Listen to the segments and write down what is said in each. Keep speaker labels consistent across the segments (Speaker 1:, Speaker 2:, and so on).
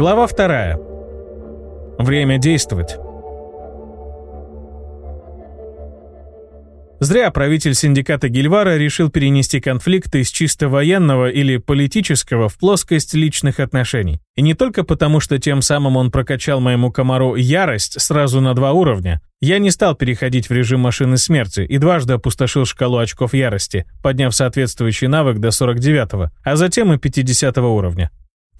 Speaker 1: Глава вторая. Время действовать. Зря правитель синдиката Гильвара решил перенести конфликт из чисто военного или политического в плоскость личных отношений. И не только потому, что тем самым он прокачал моему комару ярость сразу на два уровня. Я не стал переходить в режим машины смерти и дважды опустошил шкалу очков ярости, подняв соответствующий навык до 49 а затем и 50 уровня.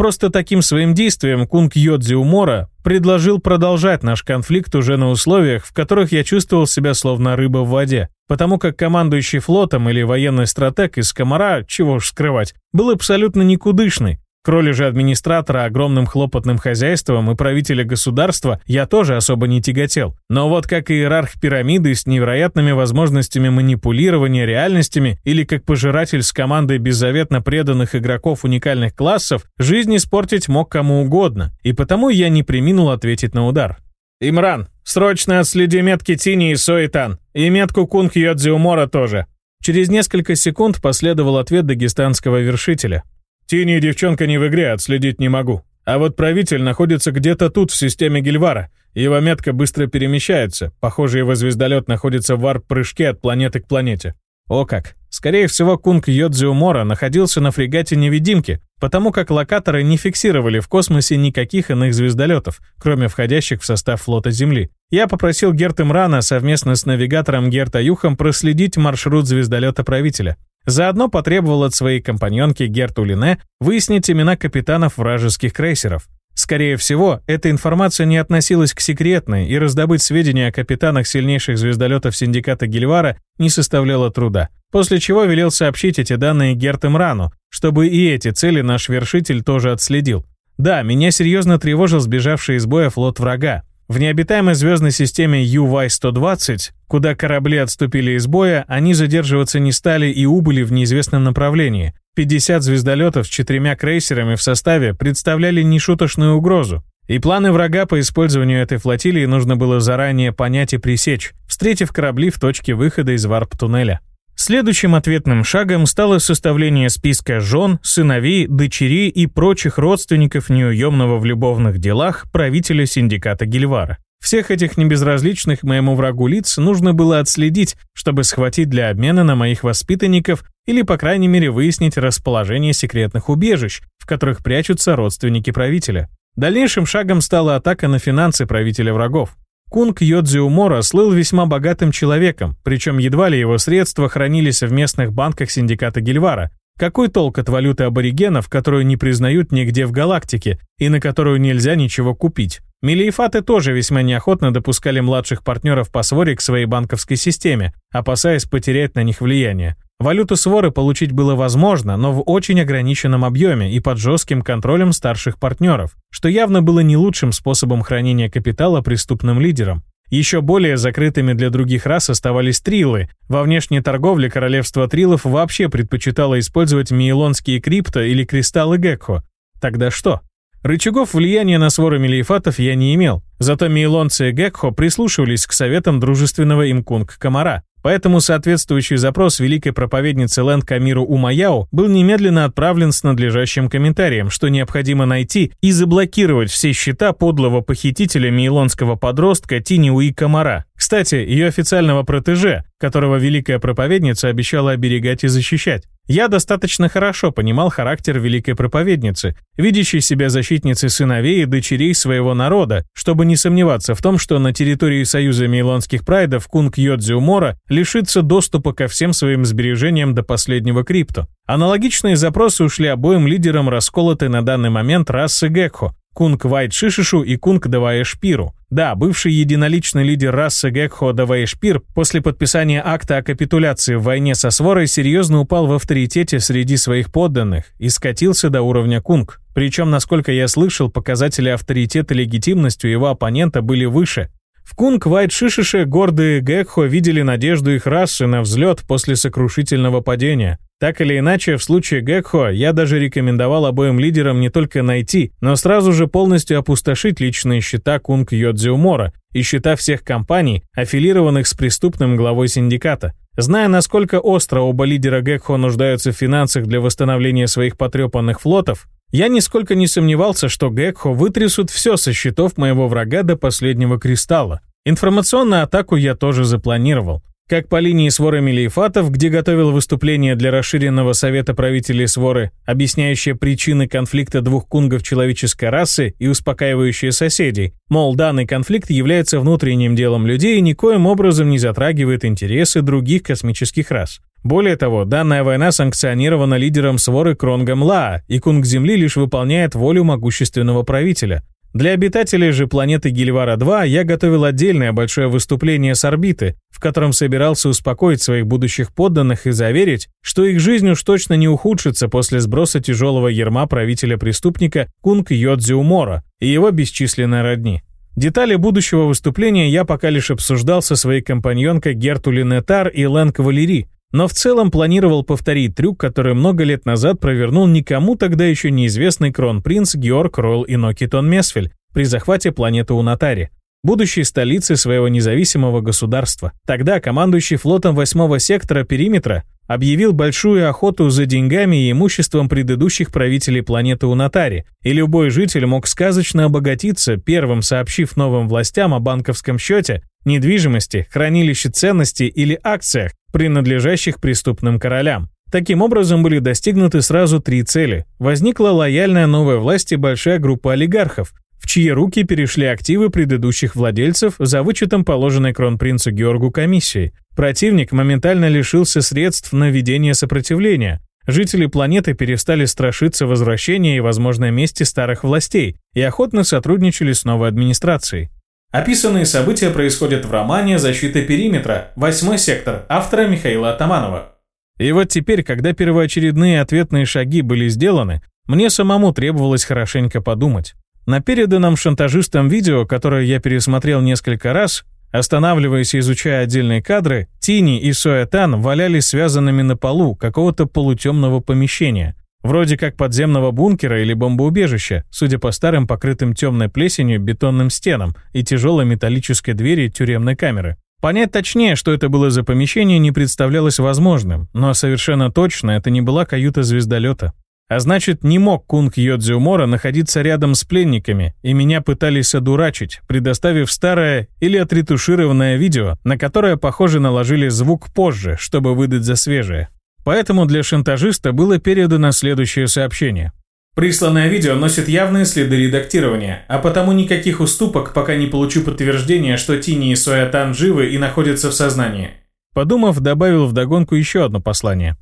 Speaker 1: Просто таким своим действием Кунг Йодзи Умора предложил продолжать наш конфликт уже на условиях, в которых я чувствовал себя словно рыба в воде, потому как командующий флотом или военный стратег из Комара, чего уж скрывать, был абсолютно никудышный, к роли же администратора огромным хлопотным хозяйством и правителя государства я тоже особо не тяготел. Но вот как иерарх пирамиды с невероятными возможностями манипулирования реальностями или как пожиратель с командой беззаветно преданных игроков уникальных классов, жизнь испортить мог кому угодно, и потому я не приминул ответить на удар. «Имран, срочно отследи метки Тини и Соитан, и метку Кунг Йодзи Умора тоже». Через несколько секунд последовал ответ дагестанского вершителя. Тини девчонка не в игре, отследить не могу. А вот правитель находится где-то тут, в системе Гильвара. Его метка быстро перемещается. Похоже, его звездолет находится в варп-прыжке от планеты к планете. О как! Скорее всего, Кунг Йодзио Мора находился на фрегате-невидимке, потому как локаторы не фиксировали в космосе никаких иных звездолетов, кроме входящих в состав флота Земли. Я попросил Герт Имрана совместно с навигатором Герта Юхом проследить маршрут звездолета правителя. Заодно потребовал от своей компаньонки Герту Лине выяснить имена капитанов вражеских крейсеров. Скорее всего, эта информация не относилась к секретной, и раздобыть сведения о капитанах сильнейших звездолетов синдиката Гильвара не составляло труда. После чего велел сообщить эти данные Герт Имрану, чтобы и эти цели наш вершитель тоже отследил. Да, меня серьезно тревожил сбежавший из боя флот врага, в необитаемой звездной системе UY-120, куда корабли отступили из боя, они задерживаться не стали и убыли в неизвестном направлении. 50 звездолетов с четырьмя крейсерами в составе представляли нешуточную угрозу. И планы врага по использованию этой флотилии нужно было заранее понять и пресечь, встретив корабли в точке выхода из варп-туннеля. Следующим ответным шагом стало составление списка жен, сыновей, дочерей и прочих родственников неуемного в любовных делах правителя синдиката Гильвара. Всех этих небезразличных моему врагу лиц нужно было отследить, чтобы схватить для обмена на моих воспитанников или, по крайней мере, выяснить расположение секретных убежищ, в которых прячутся родственники правителя. Дальнейшим шагом стала атака на финансы правителя врагов. Кунг Йодзиумора слыл весьма богатым человеком, причем едва ли его средства хранились в местных банках синдиката Гильвара. Какой толк от валюты аборигенов, которую не признают нигде в галактике и на которую нельзя ничего купить? Мелиефаты тоже весьма неохотно допускали младших партнеров по своре к своей банковской системе, опасаясь потерять на них влияние. Валюту своры получить было возможно, но в очень ограниченном объеме и под жестким контролем старших партнеров, что явно было не лучшим способом хранения капитала преступным лидерам. Еще более закрытыми для других рас оставались трилы. Во внешней торговле королевство трилов вообще предпочитало использовать миелонские крипто или кристаллы Гекхо. Тогда что? Рычагов влияния на своры мелиефатов я не имел, зато мейлонцы и Гекхо прислушивались к советам дружественного им кунг-комара. Поэтому соответствующий запрос великой проповедницы Лэнд Камиру Умаяо был немедленно отправлен с надлежащим комментарием, что необходимо найти и заблокировать все счета подлого похитителя мейлонского подростка Тиниуи Комара. Кстати, ее официального протеже, которого великая проповедница обещала оберегать и защищать. Я достаточно хорошо понимал характер великой проповедницы, видящей себя защитницей сыновей и дочерей своего народа, чтобы не сомневаться в том, что на территории Союза Мейлонских Прайдов Кунг Йодзи Умора лишится доступа ко всем своим сбережениям до последнего крипто. Аналогичные запросы ушли обоим лидерам расколотой на данный момент расы Гекхо, Кунг Вайт Шишишу и Кунг Даваешпиру. Да, бывший единоличный лидер расы Гекхо Даваешпир после подписания акта о капитуляции в войне со Сворой серьезно упал в авторитете среди своих подданных и скатился до уровня Кунг. Причем, насколько я слышал, показатели авторитета и легитимности у его оппонента были выше. В Кунг Вайт Шишише гордые Гекхо видели надежду их расы на взлет после сокрушительного падения. Так или иначе, в случае Гекхо я даже рекомендовал обоим лидерам не только найти, но сразу же полностью опустошить личные счета Кунг Йодзиумора и счета всех компаний, аффилированных с преступным главой синдиката. Зная, насколько остро оба лидера Гекхо нуждаются в финансах для восстановления своих потрепанных флотов, Я нисколько не сомневался, что Гекхо вытрясут все со счетов моего врага до последнего кристалла. Информационную атаку я тоже запланировал. Как по линии своры Мелиефатов, где готовил выступление для расширенного совета правителей своры, объясняющее причины конфликта двух кунгов человеческой расы и успокаивающее соседей, мол, данный конфликт является внутренним делом людей и никоим образом не затрагивает интересы других космических рас. Более того, данная война санкционирована лидером своры Кронгом Лаа, и Кунг Земли лишь выполняет волю могущественного правителя. Для обитателей же планеты Гильвара-2 я готовил отдельное большое выступление с орбиты, в котором собирался успокоить своих будущих подданных и заверить, что их жизнь уж точно не ухудшится после сброса тяжелого ерма правителя-преступника Кунг Йодзиумора и его бесчисленной родни. Детали будущего выступления я пока лишь обсуждал со своей компаньонкой Герту Линетар и Лэн Кавалери, но в целом планировал повторить трюк, который много лет назад провернул никому тогда еще неизвестный кронпринц Георг Ройл Инокитон Месфель при захвате планеты Унатари, будущей столицы своего независимого государства. Тогда командующий флотом 8 сектора периметра объявил большую охоту за деньгами и имуществом предыдущих правителей планеты Унатари, и любой житель мог сказочно обогатиться, первым сообщив новым властям о банковском счете, недвижимости, хранилище ценностей или акциях, принадлежащих преступным королям. Таким образом были достигнуты сразу три цели. Возникла лояльная новой власти большая группа олигархов, в чьи руки перешли активы предыдущих владельцев за вычетом положенной кронпринцу Георгу комиссии. Противник моментально лишился средств на ведение сопротивления. Жители планеты перестали страшиться возвращения и возможной мести старых властей и охотно сотрудничали с новой администрацией. Описанные события происходят в романе «Защита периметра», восьмой сектор, автора Михаила Атаманова. И вот теперь, когда первоочередные ответные шаги были сделаны, мне самому требовалось хорошенько подумать. На переданном шантажистом видео, которое я пересмотрел несколько раз, останавливаясь и изучая отдельные кадры, Тини и Соэтан валялись связанными на полу какого-то полутемного помещения, Вроде как подземного бункера или бомбоубежища, судя по старым покрытым темной плесенью бетонным стенам и тяжелой металлической двери тюремной камеры. Понять точнее, что это было за помещение, не представлялось возможным, но совершенно точно это не была каюта звездолета. А значит, не мог Кунг Йодзиумора находиться рядом с пленниками, и меня пытались одурачить, предоставив старое или отретушированное видео, на которое, похоже, наложили звук позже, чтобы выдать за свежее. Поэтому для шантажиста было передано следующее сообщение. Присланное видео носит явные следы редактирования, а потому никаких уступок, пока не получу подтверждения, что Тини и Соятан живы и находятся в сознании. Подумав, добавил вдогонку еще одно послание.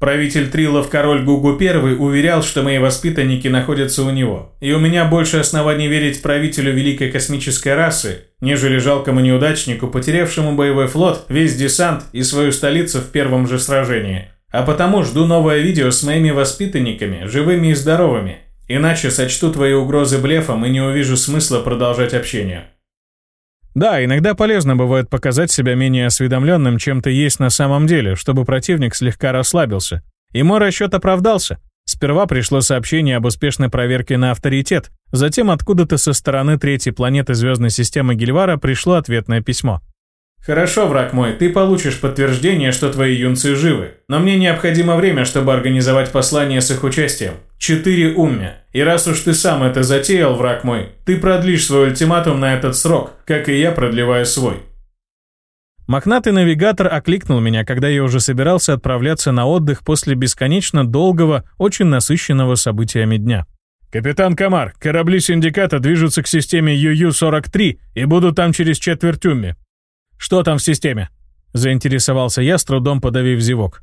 Speaker 1: Правитель Трилов король Гугу I уверял, что мои воспитанники находятся у него, и у меня больше оснований верить правителю великой космической расы, нежели жалкому неудачнику, потерявшему боевой флот, весь десант и свою столицу в первом же сражении. А потому жду новое видео с моими воспитанниками, живыми и здоровыми. Иначе сочту твои угрозы блефом и не увижу смысла продолжать общение. Да, иногда полезно бывает показать себя менее осведомленным, чем ты есть на самом деле, чтобы противник слегка расслабился. И мой расчет оправдался. Сперва пришло сообщение об успешной проверке на авторитет, затем откуда-то со стороны третьей планеты звездной системы Гильвара пришло ответное письмо. «Хорошо, враг мой, ты получишь подтверждение, что твои юнцы живы. Но мне необходимо время, чтобы организовать послание с их участием. Четыре умя. И раз уж ты сам это затеял, враг мой, ты продлишь свой ультиматум на этот срок, как и я продлеваю свой». Мохнатый навигатор окликнул меня, когда я уже собирался отправляться на отдых после бесконечно долгого, очень насыщенного событиями дня. «Капитан Камар, корабли синдиката движутся к системе ЮЮ-43 и будут там через четверть умми. «Что там в системе?» — заинтересовался я, с трудом подавив зевок.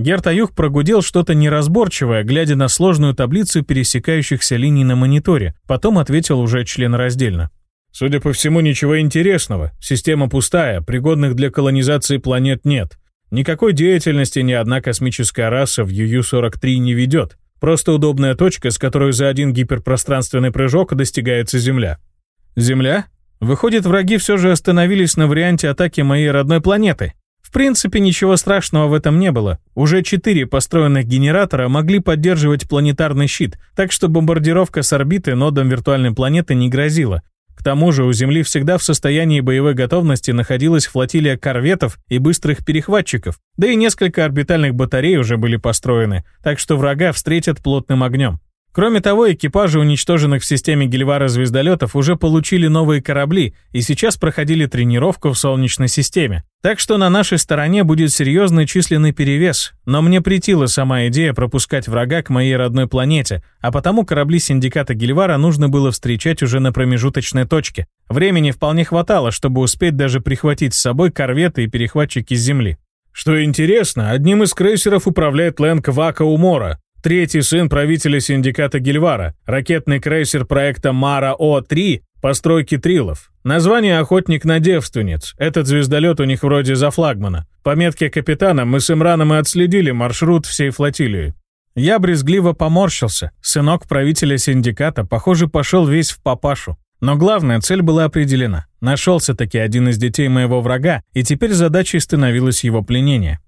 Speaker 1: Гертаюх прогудел что-то неразборчивое, глядя на сложную таблицу пересекающихся линий на мониторе, потом ответил уже членораздельно. «Судя по всему, ничего интересного. Система пустая, пригодных для колонизации планет нет. Никакой деятельности ни одна космическая раса в ЮЮ-43 не ведет. Просто удобная точка, с которой за один гиперпространственный прыжок достигается Земля». «Земля?» Выходит, враги все же остановились на варианте атаки моей родной планеты. В принципе, ничего страшного в этом не было. Уже четыре построенных генератора могли поддерживать планетарный щит, так что бомбардировка с орбиты нодом виртуальной планеты не грозила. К тому же у Земли всегда в состоянии боевой готовности находилась флотилия корветов и быстрых перехватчиков, да и несколько орбитальных батарей уже были построены, так что врага встретят плотным огнем. Кроме того, экипажи уничтоженных в системе Гельвара звездолетов уже получили новые корабли и сейчас проходили тренировку в Солнечной системе. Так что на нашей стороне будет серьезный численный перевес, но мне притила сама идея пропускать врага к моей родной планете, а потому корабли синдиката Гельвара нужно было встречать уже на промежуточной точке. Времени вполне хватало, чтобы успеть даже прихватить с собой корветы и перехватчики с Земли.
Speaker 2: Что интересно, одним из крейсеров управляет Лэнг Вака Умора, Третий сын правителя синдиката Гильвара, ракетный крейсер проекта Мара-О-3 постройки Трилов. Название «Охотник на девственниц». Этот звездолет у них вроде за флагмана. По метке капитана мы с Имраном и отследили маршрут всей флотилии.
Speaker 1: Я брезгливо поморщился. Сынок правителя синдиката, похоже, пошел весь в папашу. Но главная цель была определена. Нашелся-таки один из детей моего врага, и теперь задачей становилось его пленение.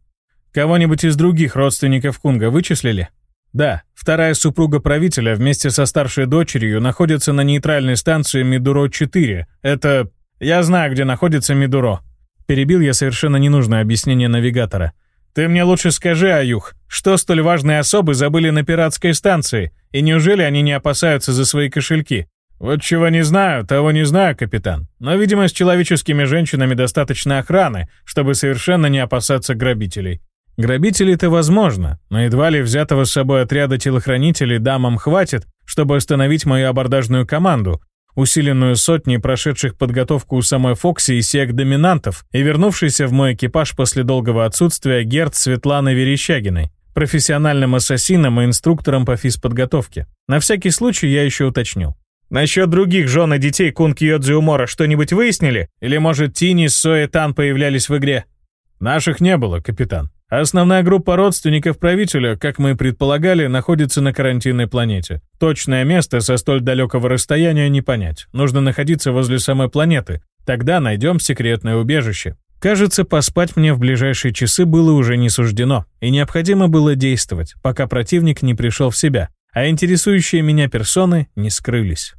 Speaker 1: Кого-нибудь из других родственников Кунга вычислили? Да, вторая супруга правителя вместе со старшей дочерью находится на нейтральной станции Мидуро-4. Это... Я знаю, где находится Мидуро. Перебил я совершенно ненужное объяснение навигатора. Ты мне лучше скажи, Аюх, что столь важные особы забыли на пиратской станции, и неужели они не опасаются за свои кошельки? Вот чего не знаю, того не знаю, капитан. Но, видимо, с человеческими женщинами достаточно охраны, чтобы совершенно не опасаться грабителей. Грабителей-то возможно, но едва ли взятого с собой отряда телохранителей дамам хватит, чтобы остановить мою абордажную команду, усиленную сотней прошедших подготовку у самой Фокси и сек-доминантов и вернувшейся в мой экипаж после долгого отсутствия Герд Светланы Верещагиной, профессиональным ассасином и инструктором по физподготовке. На всякий случай я еще уточнил. Насчет других жен и детей Кунг Йодзи Умора что-нибудь выяснили? Или, может, Тини с Соэ Тан появлялись в игре?
Speaker 2: Наших не было, капитан. Основная группа родственников правителя, как мы предполагали, находится на карантинной планете. Точное место со столь далекого расстояния не понять. Нужно находиться возле самой планеты. Тогда найдем секретное убежище. Кажется, поспать мне в ближайшие часы было уже не суждено, и необходимо было действовать, пока противник не пришел в себя, а интересующие меня персоны не скрылись.